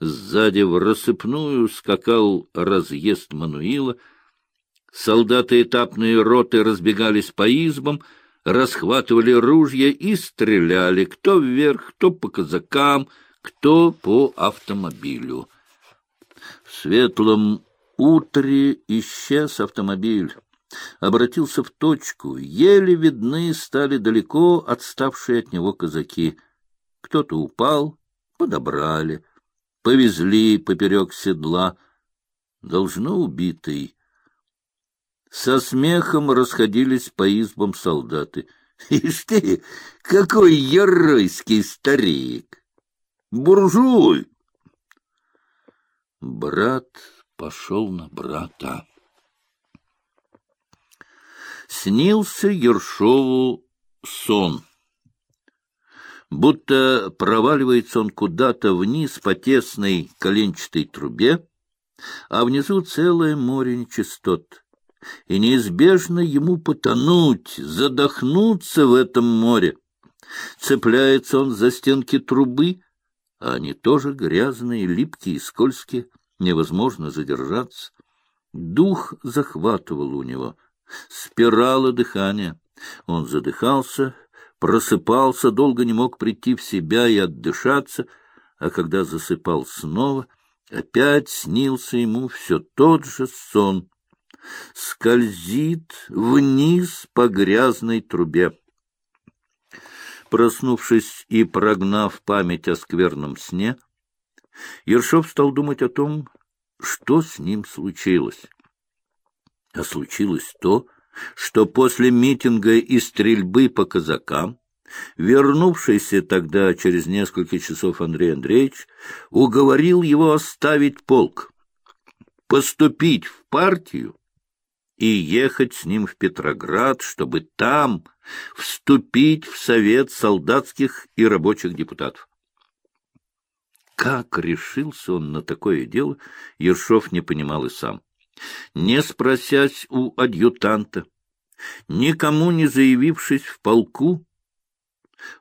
Сзади в рассыпную скакал разъезд Мануила. Солдаты этапные роты разбегались по избам, расхватывали ружья и стреляли, кто вверх, кто по казакам, кто по автомобилю. В светлом утре исчез автомобиль. Обратился в точку, еле видны стали далеко отставшие от него казаки. Кто-то упал, подобрали, повезли поперек седла. Должно убитый. Со смехом расходились по избам солдаты. Ишь ты, какой яройский старик! Буржуй! Брат пошел на брата. Снился Ершову сон будто проваливается он куда-то вниз по тесной коленчатой трубе, а внизу целое море нечистот. И неизбежно ему потонуть, задохнуться в этом море. Цепляется он за стенки трубы, а они тоже грязные, липкие и скользкие, невозможно задержаться. Дух захватывал у него, спирала дыхания. Он задыхался, просыпался, долго не мог прийти в себя и отдышаться, а когда засыпал снова, опять снился ему все тот же сон. Скользит вниз по грязной трубе. Проснувшись и прогнав память о скверном сне, Ершов стал думать о том, что с ним случилось. А случилось то, что после митинга и стрельбы по казакам вернувшийся тогда через несколько часов Андрей Андреевич уговорил его оставить полк, поступить в партию и ехать с ним в Петроград, чтобы там вступить в совет солдатских и рабочих депутатов. Как решился он на такое дело, Ершов не понимал и сам не спросясь у адъютанта, никому не заявившись в полку,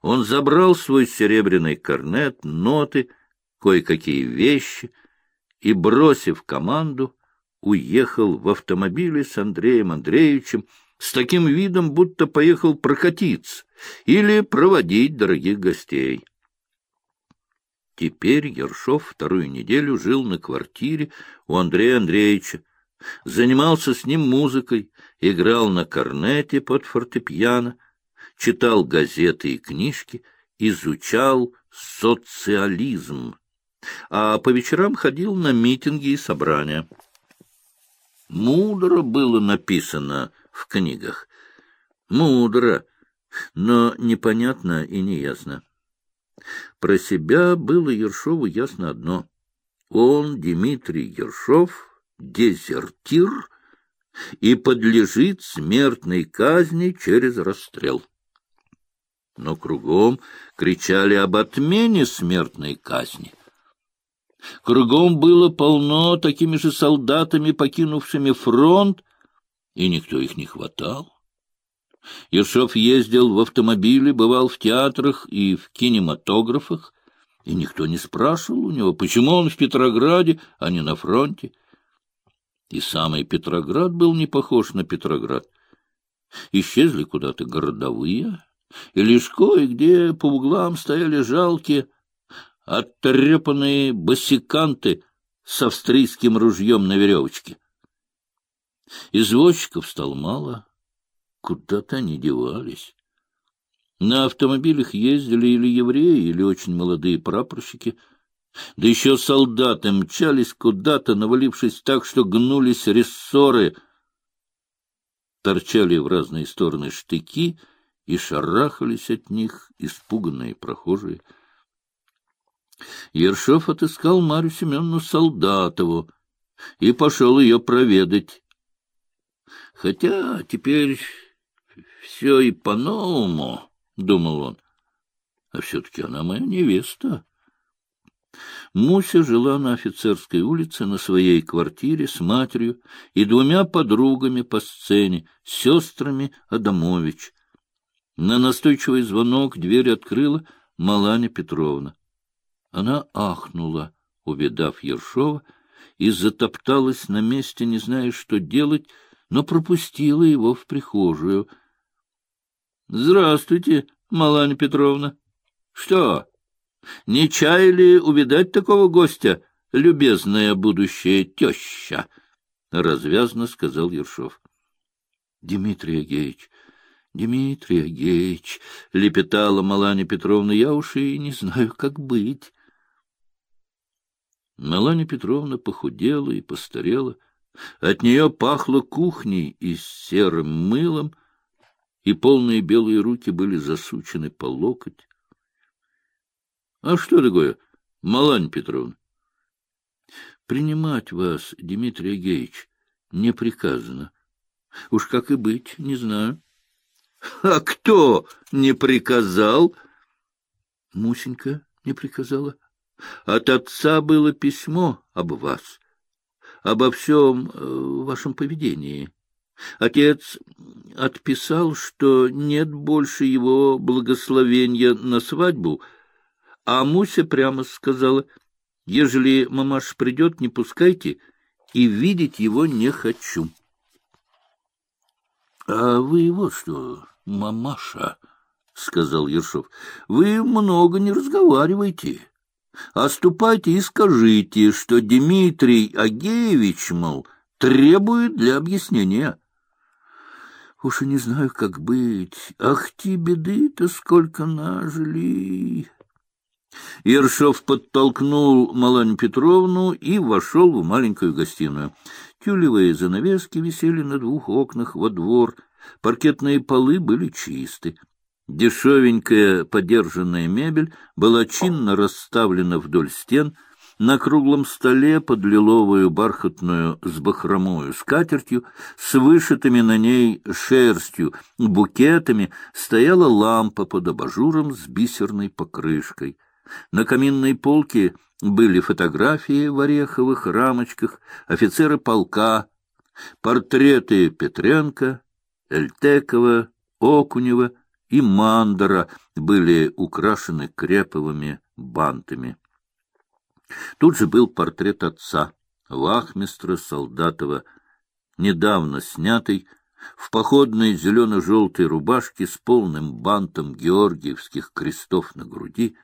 он забрал свой серебряный корнет, ноты, кое-какие вещи и, бросив команду, уехал в автомобиле с Андреем Андреевичем с таким видом, будто поехал прокатиться или проводить дорогих гостей. Теперь Ершов вторую неделю жил на квартире у Андрея Андреевича, занимался с ним музыкой, играл на корнете под фортепиано, читал газеты и книжки, изучал социализм, а по вечерам ходил на митинги и собрания. Мудро было написано в книгах. Мудро, но непонятно и неясно. Про себя было Ершову ясно одно. Он, Дмитрий Ершов, дезертир и подлежит смертной казни через расстрел. Но кругом кричали об отмене смертной казни. Кругом было полно такими же солдатами, покинувшими фронт, и никто их не хватал. Ершов ездил в автомобиле, бывал в театрах и в кинематографах, и никто не спрашивал у него, почему он в Петрограде, а не на фронте. И самый Петроград был не похож на Петроград. Исчезли куда-то городовые, и лишь кое-где по углам стояли жалкие, оттрепанные босиканты с австрийским ружьем на веревочке. Извозчиков стало мало, куда-то они девались. На автомобилях ездили или евреи, или очень молодые прапорщики — да еще солдаты мчались куда-то, навалившись так, что гнулись рессоры. Торчали в разные стороны штыки и шарахались от них испуганные прохожие. Ершов отыскал Марью Семеновну Солдатову и пошел ее проведать. Хотя теперь все и по-новому, — думал он, — а все-таки она моя невеста. Муся жила на офицерской улице на своей квартире с матерью и двумя подругами по сцене, сестрами Адамович. На настойчивый звонок дверь открыла Маланя Петровна. Она ахнула, увидав Ершова, и затопталась на месте, не зная, что делать, но пропустила его в прихожую. — Здравствуйте, Маланья Петровна. — Что, не чаяли увидать такого гостя, любезная будущая теща? — развязно сказал Ершов. — Дмитрий Агеич, Дмитрий Агеич, — лепетала Маланья Петровна, — я уж и не знаю, как быть. Маланья Петровна похудела и постарела. От нее пахло кухней и серым мылом, и полные белые руки были засучены по локоть. — А что такое, Маланья Петровна? — Принимать вас, Дмитрий Агеич, не приказано. Уж как и быть, не знаю. — А кто не приказал? — Мусенька не приказала. — от отца было письмо об вас, обо всем э, вашем поведении. Отец отписал, что нет больше его благословения на свадьбу, а Муся прямо сказала, ежели мамаш придет, не пускайте, и видеть его не хочу. — А вы вот что, мамаша, — сказал Ершов, — вы много не разговаривайте. А ступайте и скажите, что Дмитрий Агеевич, мол, требует для объяснения. Уж и не знаю, как быть. Ах, те беды-то сколько нажили. Ершов подтолкнул Маланю Петровну и вошел в маленькую гостиную. Тюлевые занавески висели на двух окнах во двор, паркетные полы были чисты. Дешевенькая подержанная мебель была чинно расставлена вдоль стен, на круглом столе под лиловую бархатную с бахромою скатертью, с вышитыми на ней шерстью букетами, стояла лампа под абажуром с бисерной покрышкой. На каминной полке были фотографии в ореховых рамочках, офицеры полка, портреты Петренко, Эльтекова, Окунева — и мандара были украшены креповыми бантами. Тут же был портрет отца, вахмистра Солдатова, недавно снятый, в походной зелено-желтой рубашке с полным бантом георгиевских крестов на груди.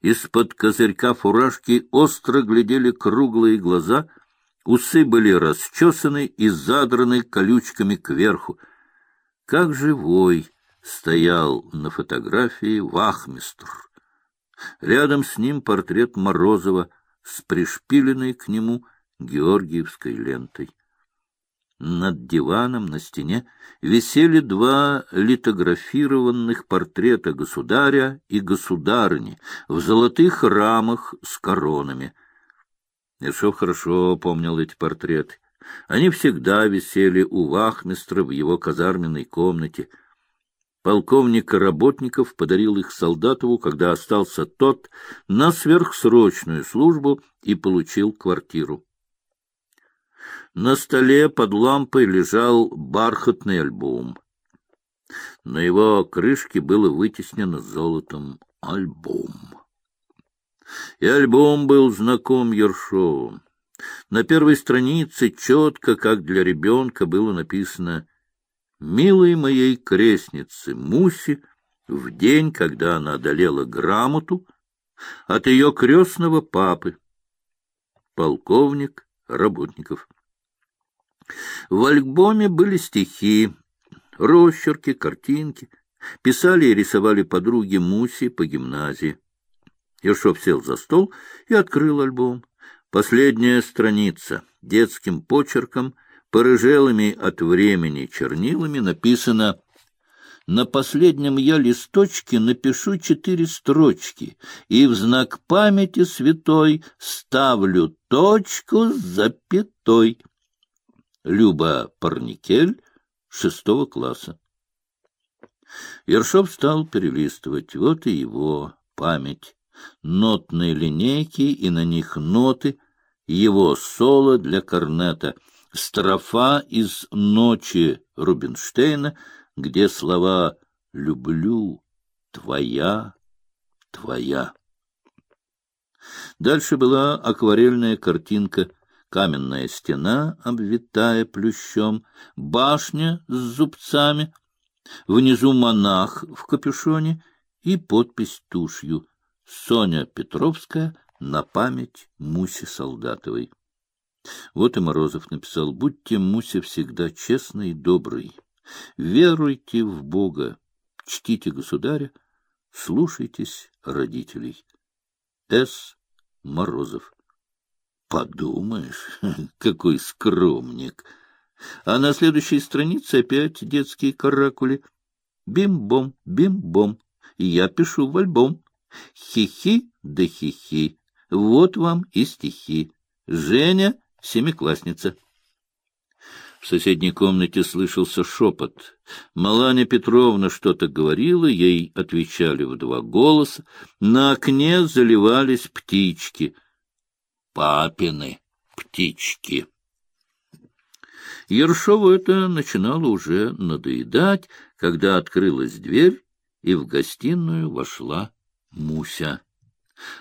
Из-под козырька фуражки остро глядели круглые глаза, усы были расчесаны и задраны колючками кверху. Как живой! стоял на фотографии вахмистр. Рядом с ним портрет Морозова с пришпиленной к нему георгиевской лентой. Над диваном на стене висели два литографированных портрета государя и государыни в золотых рамах с коронами. Ершов хорошо помнил эти портреты. Они всегда висели у вахмистра в его казарменной комнате — Полковник Работников подарил их Солдатову, когда остался тот на сверхсрочную службу и получил квартиру. На столе под лампой лежал бархатный альбом. На его крышке было вытеснено золотом альбом. И альбом был знаком Ершову. На первой странице четко, как для ребенка, было написано милой моей крестнице Муси в день, когда она одолела грамоту от ее крестного папы, полковник Работников. В альбоме были стихи, росчерки, картинки. Писали и рисовали подруги Муси по гимназии. Ершов сел за стол и открыл альбом. Последняя страница детским почерком — порыжелыми от времени чернилами написано «На последнем я листочке напишу четыре строчки, и в знак памяти святой ставлю точку с запятой». Люба Парникель, шестого класса. Ершов стал перелистывать. Вот и его память. Нотные линейки, и на них ноты, его соло для корнета — строфа из «Ночи» Рубинштейна, где слова «люблю», «твоя», «твоя». Дальше была акварельная картинка каменная стена, обвитая плющом, башня с зубцами, внизу монах в капюшоне и подпись тушью «Соня Петровская на память Муси Солдатовой». Вот и Морозов написал «Будьте, Муся, всегда честный и добрый, веруйте в Бога, чтите государя, слушайтесь родителей». С. Морозов. Подумаешь, какой скромник! А на следующей странице опять детские каракули. Бим-бом, бим-бом, я пишу в альбом. Хи-хи да хи-хи, вот вам и стихи. Женя — семиклассница. В соседней комнате слышался шепот. Маланя Петровна что-то говорила, ей отвечали в два голоса. На окне заливались птички. Папины птички. Ершову это начинало уже надоедать, когда открылась дверь, и в гостиную вошла Муся.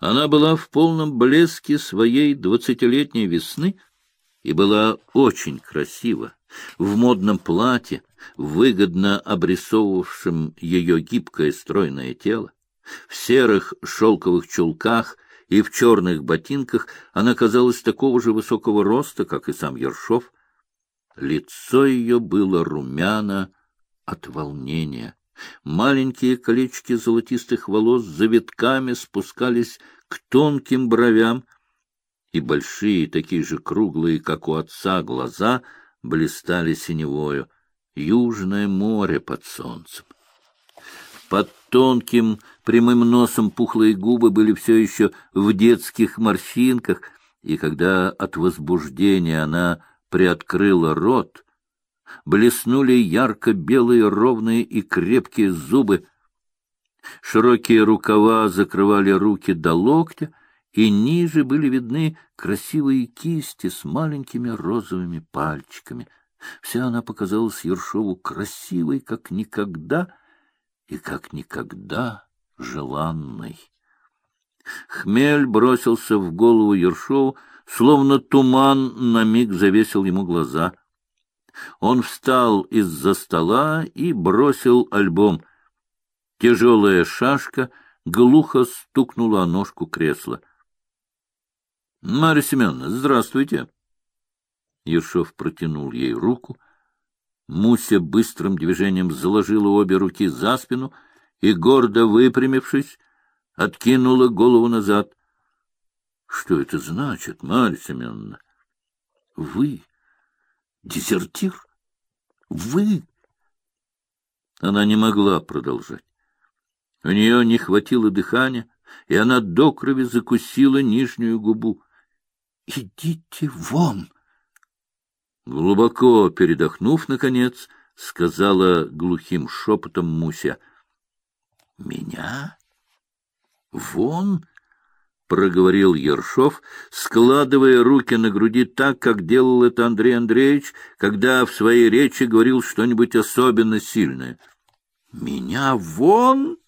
Она была в полном блеске своей двадцатилетней весны и была очень красива, в модном платье, выгодно обрисовывавшем ее гибкое стройное тело. В серых шелковых чулках и в черных ботинках она казалась такого же высокого роста, как и сам Ершов. Лицо ее было румяно от волнения. Маленькие колечки золотистых волос завитками спускались к тонким бровям, и большие, такие же круглые, как у отца, глаза блистали синевою. Южное море под солнцем. Под тонким прямым носом пухлые губы были все еще в детских морщинках, и когда от возбуждения она приоткрыла рот, блеснули ярко-белые ровные и крепкие зубы. Широкие рукава закрывали руки до локтя, и ниже были видны красивые кисти с маленькими розовыми пальчиками. Вся она показалась Ершову красивой, как никогда, и как никогда желанной. Хмель бросился в голову Ершову, словно туман на миг завесил ему глаза — он встал из-за стола и бросил альбом. Тяжелая шашка глухо стукнула о ножку кресла. — Марья Семеновна, здравствуйте. Ершов протянул ей руку. Муся быстрым движением заложила обе руки за спину и, гордо выпрямившись, откинула голову назад. — Что это значит, Марья Семеновна? — Вы Дезертир? Вы? Она не могла продолжать. У нее не хватило дыхания, и она до крови закусила нижнюю губу. — Идите вон! Глубоко передохнув, наконец, сказала глухим шепотом Муся. — Меня? Вон? проговорил Ершов, складывая руки на груди так, как делал это Андрей Андреевич, когда в своей речи говорил что-нибудь особенно сильное. — Меня вон?